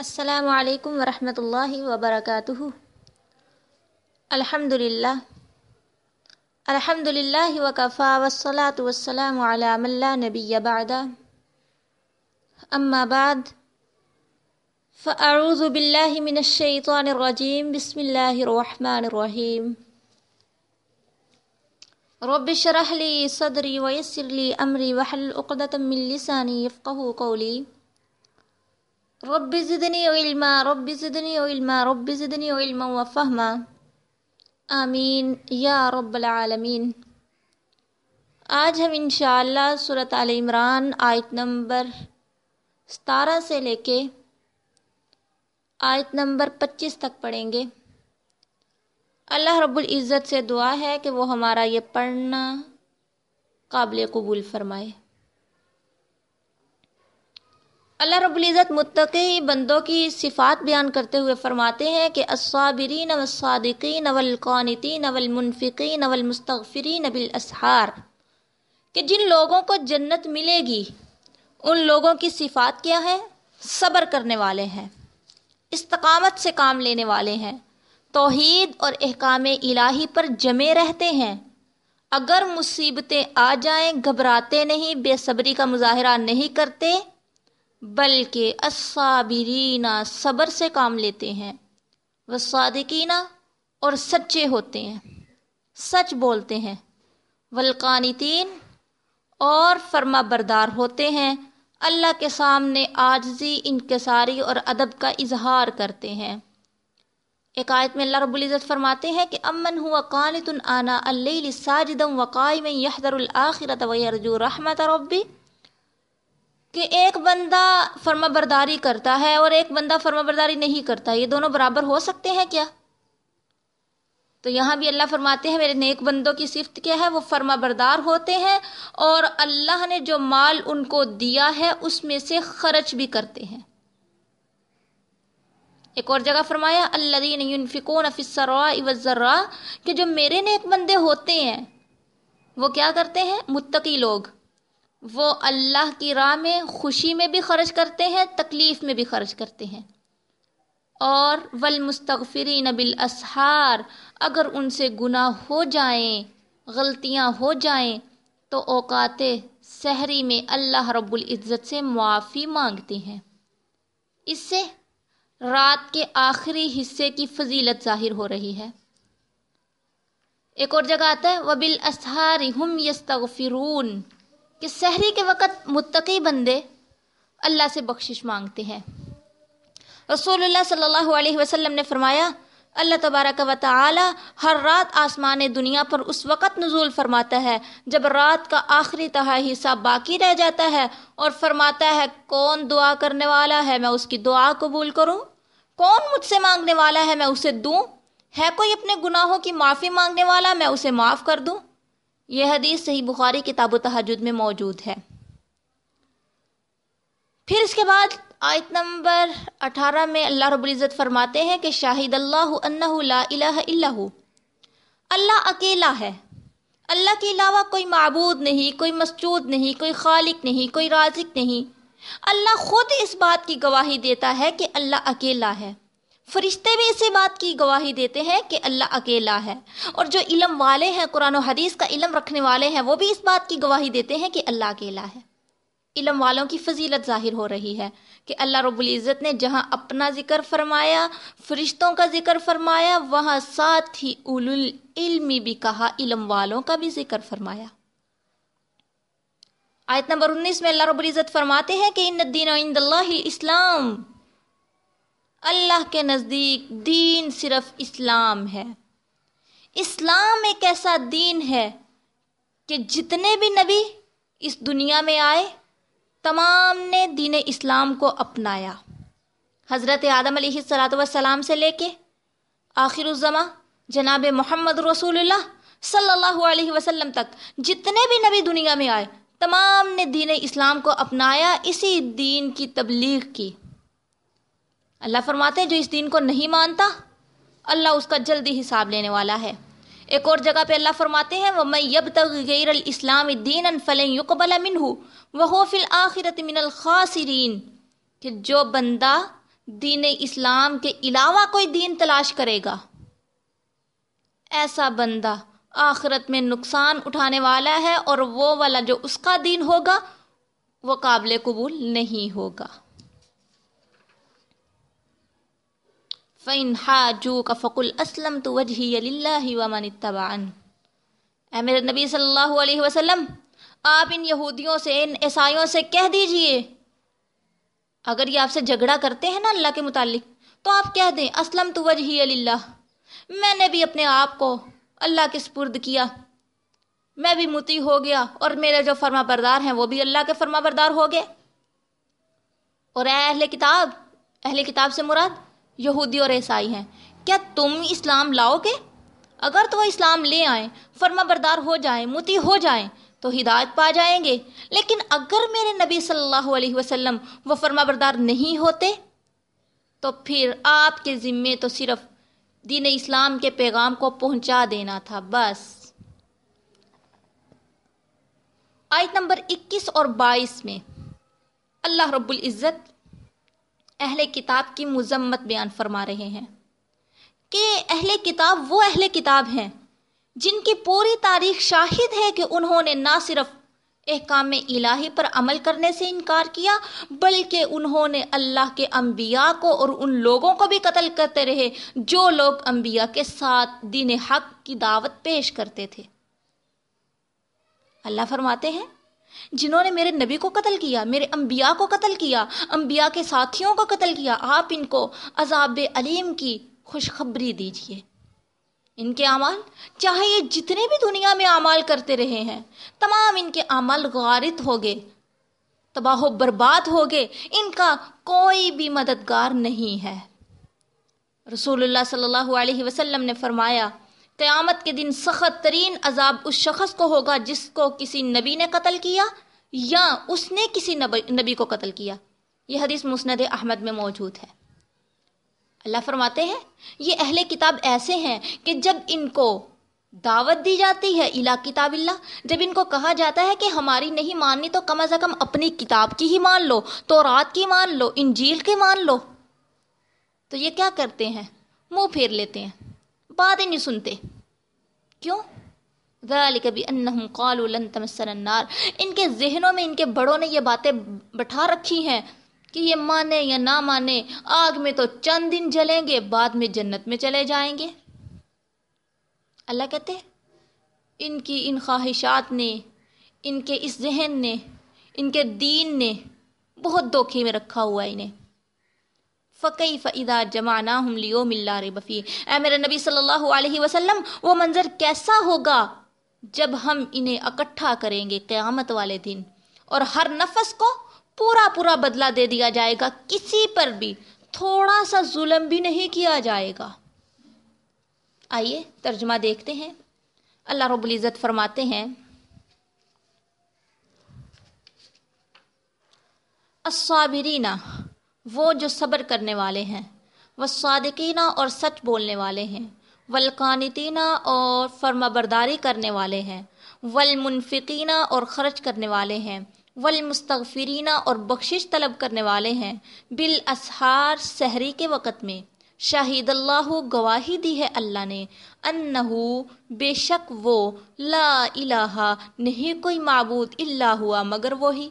السلام علیکم ورحمۃ اللہ وبرکاتہ۔ الحمد للہ الحمد للہ وکفا وسلاۃ والسلام علی من لا نبی بعد۔ اما بعد، فاعوذ باللہ من الشیطان الرجیم۔ بسم اللہ الرحمن الرحیم۔ رب اشرح لی صدری ویسر لی امری وحل عقدۃ من لسانی یفقهوا قولی۔ رب زدنی علما، رب زدنی علما، رب زدنی علما وفہما آمین. یا رب العالمین. آج ہم انشاءاللہ صورت عال عمران آیت نمبر ستارہ سے لے کے آیت نمبر پچیس تک پڑھیں گے۔ اللہ رب العزت سے دعا ہے کہ وہ ہمارا یہ پڑھنا قابل قبول فرمائے۔ اللہ رب العزت متقی بندوں کی صفات بیان کرتے ہوئے فرماتے ہیں کہ الصابرین والصادقین والقانتین والمنفقین والمستغفرین بالاسحار، کہ جن لوگوں کو جنت ملے گی، ان لوگوں کی صفات کیا ہے صبر کرنے والے ہیں، استقامت سے کام لینے والے ہیں، توحید اور احکام الہی پر جمے رہتے ہیں۔ اگر مصیبتیں آ جائیں، گھبراتے نہیں، بے صبری کا مظاہرہ نہیں کرتے بلکہ الصابرین صبر سے کام لیتے ہیں، وہ صادقینہ اور سچے ہوتے ہیں، سچ بولتے ہیں۔ ولقانتین اور فرما بردار ہوتے ہیں، اللہ کے سامنے آجزی انکساری اور ادب کا اظہار کرتے ہیں۔ ایک آیت میں اللہ رب العزت فرماتے ہیں کہ امن ہوا قانت آنا اللیل ساجدم وقائم یحذر الاخرت ویرجو رحمت ربی۔ کہ ایک بندہ فرما برداری کرتا ہے اور ایک بندہ فرما برداری نہیں کرتا، یہ دونوں برابر ہو سکتے ہیں کیا؟ تو یہاں بھی اللہ فرماتے ہیں، میرے نیک بندوں کی صفت کیا ہے؟ وہ فرما بردار ہوتے ہیں اور اللہ نے جو مال ان کو دیا ہے، اس میں سے خرچ بھی کرتے ہیں۔ ایک اور جگہ فرمایا اللہ ينفقون فی السراء والضراء، کہ جو میرے نیک بندے ہوتے ہیں، وہ کیا کرتے ہیں؟ متقی لوگ۔ وہ اللہ کی راہ میں خوشی میں بھی خرچ کرتے ہیں، تکلیف میں بھی خرچ کرتے ہیں۔ اور ولمستغفرین بالاسحار، اگر ان سے گناہ ہو جائیں، غلطیاں ہو جائیں، تو اوقات سحری میں اللہ رب العزت سے معافی مانگتے ہیں۔ اس سے رات کے آخری حصے کی فضیلت ظاہر ہو رہی ہے۔ ایک اور جگہ آتا ہے وبل اسحار ہم یستغفرون۔ کہ سحری کے وقت متقی بندے اللہ سے بخشش مانگتے ہیں۔ رسول اللہ صلی اللہ علیہ وسلم نے فرمایا، اللہ تبارک و تعالی ہر رات آسمان دنیا پر اس وقت نزول فرماتا ہے جب رات کا آخری تہا حصہ باقی رہ جاتا ہے اور فرماتا ہے، کون دعا کرنے والا ہے، میں اس کی دعا قبول کروں؟ کون مجھ سے مانگنے والا ہے، میں اسے دوں؟ ہے کوئی اپنے گناہوں کی معافی مانگنے والا، میں اسے معاف کر دوں؟ یہ حدیث صحیح بخاری کتاب و تحجد میں موجود ہے۔ پھر اس کے بعد آیت نمبر اٹھارہ میں اللہ رب العزت فرماتے ہیں کہ شاہد اللہ انہ لا الہ الا ہو۔ اللہ اکیلا ہے۔ اللہ کے علاوہ کوئی معبود نہیں، کوئی مسجود نہیں، کوئی خالق نہیں، کوئی رازق نہیں۔ اللہ خود اس بات کی گواہی دیتا ہے کہ اللہ اکیلا ہے۔ فرشتے بھی اسی بات کی گواہی دیتے ہیں کہ اللہ اکیلا ہے۔ اور جو علم والے ہیں، قرآن و حدیث کا علم رکھنے والے ہیں، وہ بھی اس بات کی گواہی دیتے ہیں کہ اللہ اکیلا ہے۔ علم والوں کی فضیلت ظاہر ہو رہی ہے کہ اللہ رب العزت نے جہاں اپنا ذکر فرمایا، فرشتوں کا ذکر فرمایا، وہاں ساتھ ہی اول العلم بھی کہا، علم والوں کا بھی ذکر فرمایا۔ آیت نمبر انیس میں اللہ رب العزت فرماتے ہیں کہ ان الدین عند اللہ اسلام اللہ کے نزدیک دین صرف اسلام ہے۔ اسلام ایک ایسا دین ہے کہ جتنے بھی نبی اس دنیا میں آئے، تمام نے دین اسلام کو اپنایا۔ حضرت آدم علیہ صلاۃ وسلام سے لے کے آخر الزما جناب محمد رسول اللہ صلی اللہ علیہ وسلم تک جتنے بھی نبی دنیا میں آئے، تمام نے دین اسلام کو اپنایا، اسی دین کی تبلیغ کی۔ اللہ فرماتے ہیں، جو اس دین کو نہیں مانتا، اللہ اس کا جلدی حساب لینے والا ہے۔ ایک اور جگہ پہ اللہ فرماتے ہیں وہ میں یب تک غیر الاسلام دین فلیں یقبل من ہوں وہ فل آخرت من الخاصرین کہ جو بندہ دین اسلام کے علاوہ کوئی دین تلاش کرے گا، ایسا بندہ آخرت میں نقصان اٹھانے والا ہے اور وہ والا جو اس کا دین ہوگا، وہ قابل قبول نہیں ہوگا۔ فَإِنْ حَاجُوكَ فَقُلْ أَسْلَمْتُ وَجْهِيَ لِلَّهِ وَمَنِ اتَّبَعَنِ اے میرے نبی صلی اللہ علیہ وسلم، آپ ان یہودیوں سے، ان عیسائیوں سے کہہ دیجیے، اگر یہ آپ سے جھگڑا کرتے ہیں نا اللہ کے متعلق، تو آپ کہہ دیں اسلم تو وجہ اللہ میں نے بھی اپنے آپ کو اللہ کے سپرد کیا، میں بھی متی ہو گیا، اور میرے جو فرما بردار ہیں وہ بھی اللہ کے فرما بردار ہو گئے۔ اور اے اہل کتاب اہل کتاب سے مراد یہودی اور عیسائی ہیں۔ کیا تم اسلام لاؤ گے؟ اگر تو وہ اسلام لے آئیں، فرما بردار ہو جائیں متی ہو جائیں، تو ہدایت پا جائیں گے۔ لیکن اگر میرے نبی صلی اللہ علیہ وسلم وہ فرما بردار نہیں ہوتے، تو پھر آپ کے ذمے تو صرف دین اسلام کے پیغام کو پہنچا دینا تھا، بس۔ آیت نمبر اکیس اور بائیس میں اللہ رب العزت اہل کتاب کی مذمت بیان فرما رہے ہیں کہ اہل کتاب وہ اہل کتاب ہیں جن کی پوری تاریخ شاہد ہے کہ انہوں نے نہ صرف احکام الہی پر عمل کرنے سے انکار کیا، بلکہ انہوں نے اللہ کے انبیاء کو اور ان لوگوں کو بھی قتل کرتے رہے جو لوگ انبیاء کے ساتھ دین حق کی دعوت پیش کرتے تھے۔ اللہ فرماتے ہیں جنہوں نے میرے نبی کو قتل کیا، میرے انبیاء کو قتل کیا، انبیاء کے ساتھیوں کو قتل کیا، آپ ان کو عذاب علیم کی خوشخبری دیجیے ان کے اعمال، چاہے یہ جتنے بھی دنیا میں اعمال کرتے رہے ہیں، تمام ان کے اعمال غارت ہو گئے تباہ و برباد ہو گئے ان کا کوئی بھی مددگار نہیں ہے۔ رسول اللہ صلی اللہ علیہ وسلم نے فرمایا قیامت کے دن سخت ترین عذاب اس شخص کو ہوگا جس کو کسی نبی نے قتل کیا یا اس نے کسی نبی کو قتل کیا۔ یہ حدیث مسند احمد میں موجود ہے۔ اللہ فرماتے ہیں، یہ اہل کتاب ایسے ہیں کہ جب ان کو دعوت دی جاتی ہے الا کتاب اللہ، جب ان کو کہا جاتا ہے کہ ہماری نہیں ماننی تو کم از کم اپنی کتاب کی ہی مان لو تو رات کی مان لو، انجیل کی مان لو۔ تو یہ کیا کرتے ہیں؟ منہ پھیر لیتے ہیں۔ بات ہی نہیں سنتے۔ کیوں؟ کبھی النار۔ ان کے ذہنوں میں، ان کے بڑوں نے یہ باتیں بٹھا رکھی ہیں کہ یہ مانے یا نہ مانے، آگ میں تو چند دن جلیں گے، بعد میں جنت میں چلے جائیں گے۔ اللہ کہتے ان کی ان خواہشات نے، ان کے اس ذہن نے، ان کے دین نے بہت دھوکھے میں رکھا ہوا انہیں۔ فقی فعدہ جمانہ ہم لیو ملا بفی اے میرے نبی صلی اللہ علیہ وسلم، وہ منظر کیسا ہوگا جب ہم انہیں اکٹھا کریں گے قیامت والے دن؟ اور ہر نفس کو پورا پورا بدلہ دے دیا جائے گا، کسی پر بھی تھوڑا سا ظلم بھی نہیں کیا جائے گا۔ آئیے ترجمہ دیکھتے ہیں۔ اللہ رب العزت فرماتے ہیں الصابرینہ وہ جو صبر کرنے والے ہیں، وہ صادقینہ اور سچ بولنے والے ہیں ولقانتینہ اور فرما برداری کرنے والے ہیں ولمنفقینہ اور خرچ کرنے والے ہیں والمستغفرینہ اور بخشش طلب کرنے والے ہیں، بالاسحار سحری کے وقت میں۔ شاہد اللہ گواہی دی ہے اللہ نے، انہو بے شک وہ لا الہ نہیں، کوئی معبود اللہ ہوا مگر وہی۔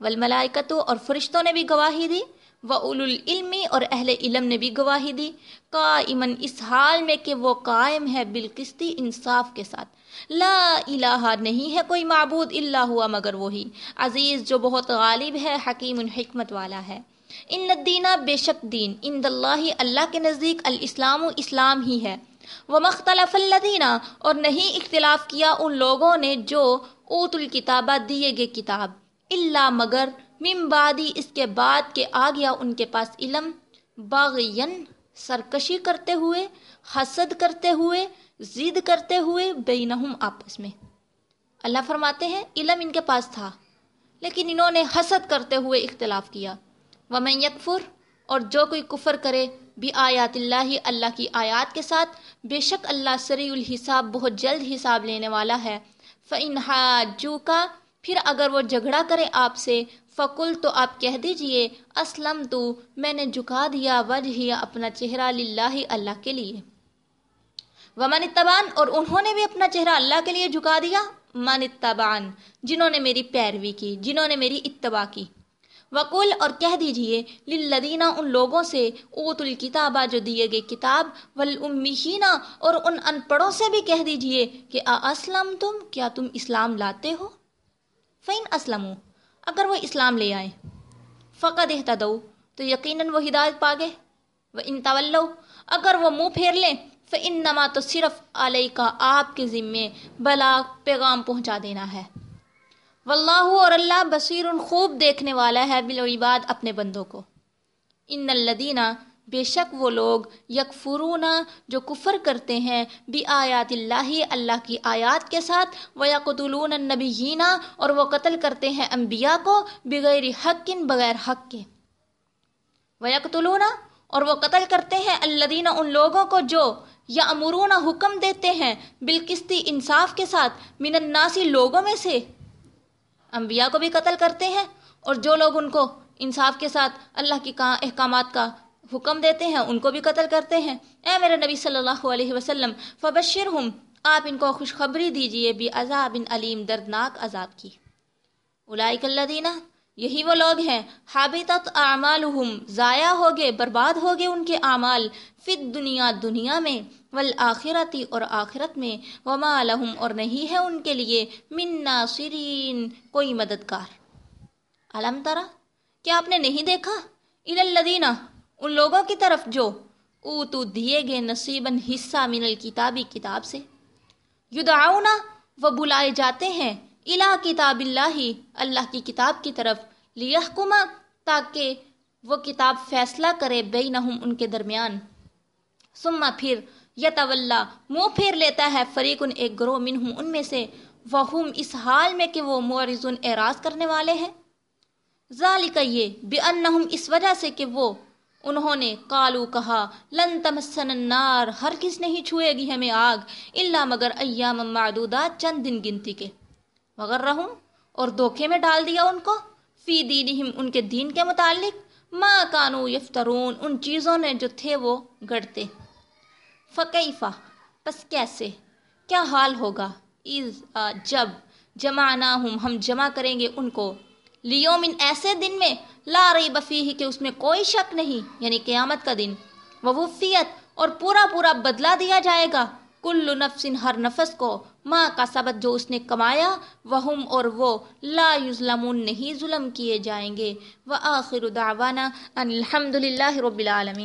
والملائکتو اور فرشتوں نے بھی گواہی دی۔ و اول العلمی اور اہل علم نے بھی گواہی دی۔ قائمن اس حال میں کہ وہ قائم ہے بالقسطی انصاف کے ساتھ۔ لا الہ نہیں ہے کوئی معبود اللہ ہوا مگر وہی۔ عزیز، جو بہت غالب ہے، حکیم حکمت والا ہے۔ ان الدینہ بے شک دین۔ ان اللہ اللہ کے نزدیک الاسلام و اسلام ہی ہے۔ وہ مختلف الدینہ اور نہیں اختلاف کیا ان لوگوں نے جو اوت الکتابہ، دیے گئے کتاب۔ اللہ مگر مم بادی اس کے بعد کے آ گیا ان کے پاس علم باغین سرکشی کرتے ہوئے، حسد کرتے ہوئے ضد کرتے ہوئے بینہم آپس میں۔ اللہ فرماتے ہیں، علم ان کے پاس تھا، لیکن انہوں نے حسد کرتے ہوئے اختلاف کیا۔ ومن یکفر، اور جو کوئی کفر کرے بھی آیات اللہ اللہ کی آیات کے ساتھ، بے شک اللہ سری الحساب، بہت جلد حساب لینے والا ہے۔ فَإِنْ حَاجُّوكَ، پھر اگر وہ جھگڑا کرے آپ سے فکل تو آپ کہہ دیجیے، اسلم تو، میں نے جھکا دیا وجہ اپنا چہرہ للہ اللہ کے لیے۔ ومن اتبان اور انہوں نے بھی اپنا چہرہ اللہ کے لیے جھکا دیا۔ من اتبان جنہوں نے میری پیروی کی، جنہوں نے میری اتباع کی۔ وکل اور کہہ دیجیے، للذین، ان لوگوں سے اوت الکتابہ جو دیے گئے کتاب والامیین اور ان ان پڑھوں سے بھی کہہ دیجیے کہ اسلم تم، کیا تم اسلام لاتے ہو؟ فین اسلمو اگر وہ اسلام لے آئیں فقط احتدو تو یقیناً وہ ہدایت پاگے وہ ان اگر وہ منہ پھیر لیں، فَإِنَّمَا تو صرف علیہ کا آپ کے ذمے بلا پیغام پہنچا دینا ہے۔ واللہ اور اللہ بصیر خوب دیکھنے والا ہے بالعباد اپنے بندوں کو۔ ان الدینہ بے شک وہ لوگ یکفرون جو کفر کرتے ہیں بھی آیات اللہ اللہ کی آیات کے ساتھ و یقتلون النبیین اور وہ قتل کرتے ہیں انبیاء کو بغیر حق بغیر حق کے۔ و یقتلون اور وہ قتل کرتے ہیں الدینہ ان لوگوں کو جو یا امرون حکم دیتے ہیں بالکستی انصاف کے ساتھ من الناسی لوگوں میں سے۔ انبیاء کو بھی قتل کرتے ہیں اور جو لوگ ان کو انصاف کے ساتھ اللہ کی احکامات کا حکم دیتے ہیں، ان کو بھی قتل کرتے ہیں۔ اے میرے نبی صلی اللہ علیہ وسلم فبشر ہم آپ ان کو خوشخبری دیجیے بھی عذاب علیم، دردناک عذاب کی۔ اولائک اللہ دینہ یہی وہ لوگ ہیں۔ حابطت اعمالہم، ضائع ہوگے برباد ہوگے ان کے اعمال۔ فت دنیا دنیا میں۔ والآخرتی، اور آخرت میں۔ وما لہم، اور نہیں ہے ان کے لیے۔ من ناصرین، کوئی مددگار۔ علم ترا کیا آپ نے نہیں دیکھا؟ الالذینہ ان لوگوں کی طرف جو اوتو دیے گئے نصیباً حصہ من الکتابی کتاب سے یدعونا وہ بلائے جاتے ہیں الہ کتاب اللہ اللہ کی کتاب کی طرف لیحکما تاکہ وہ کتاب فیصلہ کرے بینہم ان کے درمیان۔ ثم پھر یتولا، منہ پھیر لیتا ہے فریقن ایک گروہ منہم، ان میں سے وہم اس حال میں کہ وہ معرضن اعراض کرنے والے ہیں۔ ذالک یہ بانہم اس وجہ سے کہ وہ انہوں نے کالو کہا، لن تمسن النار، ہر کس نہیں چھوئے گی ہمیں آگ، الا مگر ایام معدودات چند دن گنتی کے۔ مگر رہوں اور دھوکے میں ڈال دیا ان کو۔ فی دینہم، ان کے دین کے متعلق۔ ما کانو یفترون، ان چیزوں نے جو تھے وہ گڑتے۔ فقیفہ پس کیسے؟ کیا حال ہوگا؟ از جب جمع نہ ہم جمع کریں گے ان کو۔ لیومن، ایسے دن میں لا رہی بفی کہ اس میں کوئی شک نہیں یعنی قیامت کا دن۔ وفیت اور پورا پورا بدلہ دیا جائے گا۔ کل نفس، ہر نفس کو ماں کا سبت جو اس نے کمایا وہم اور وہ لا یظلمون، نہیں ظلم کیے جائیں گے۔ وآخر دعوانا ان الحمد للہ رب العالمین۔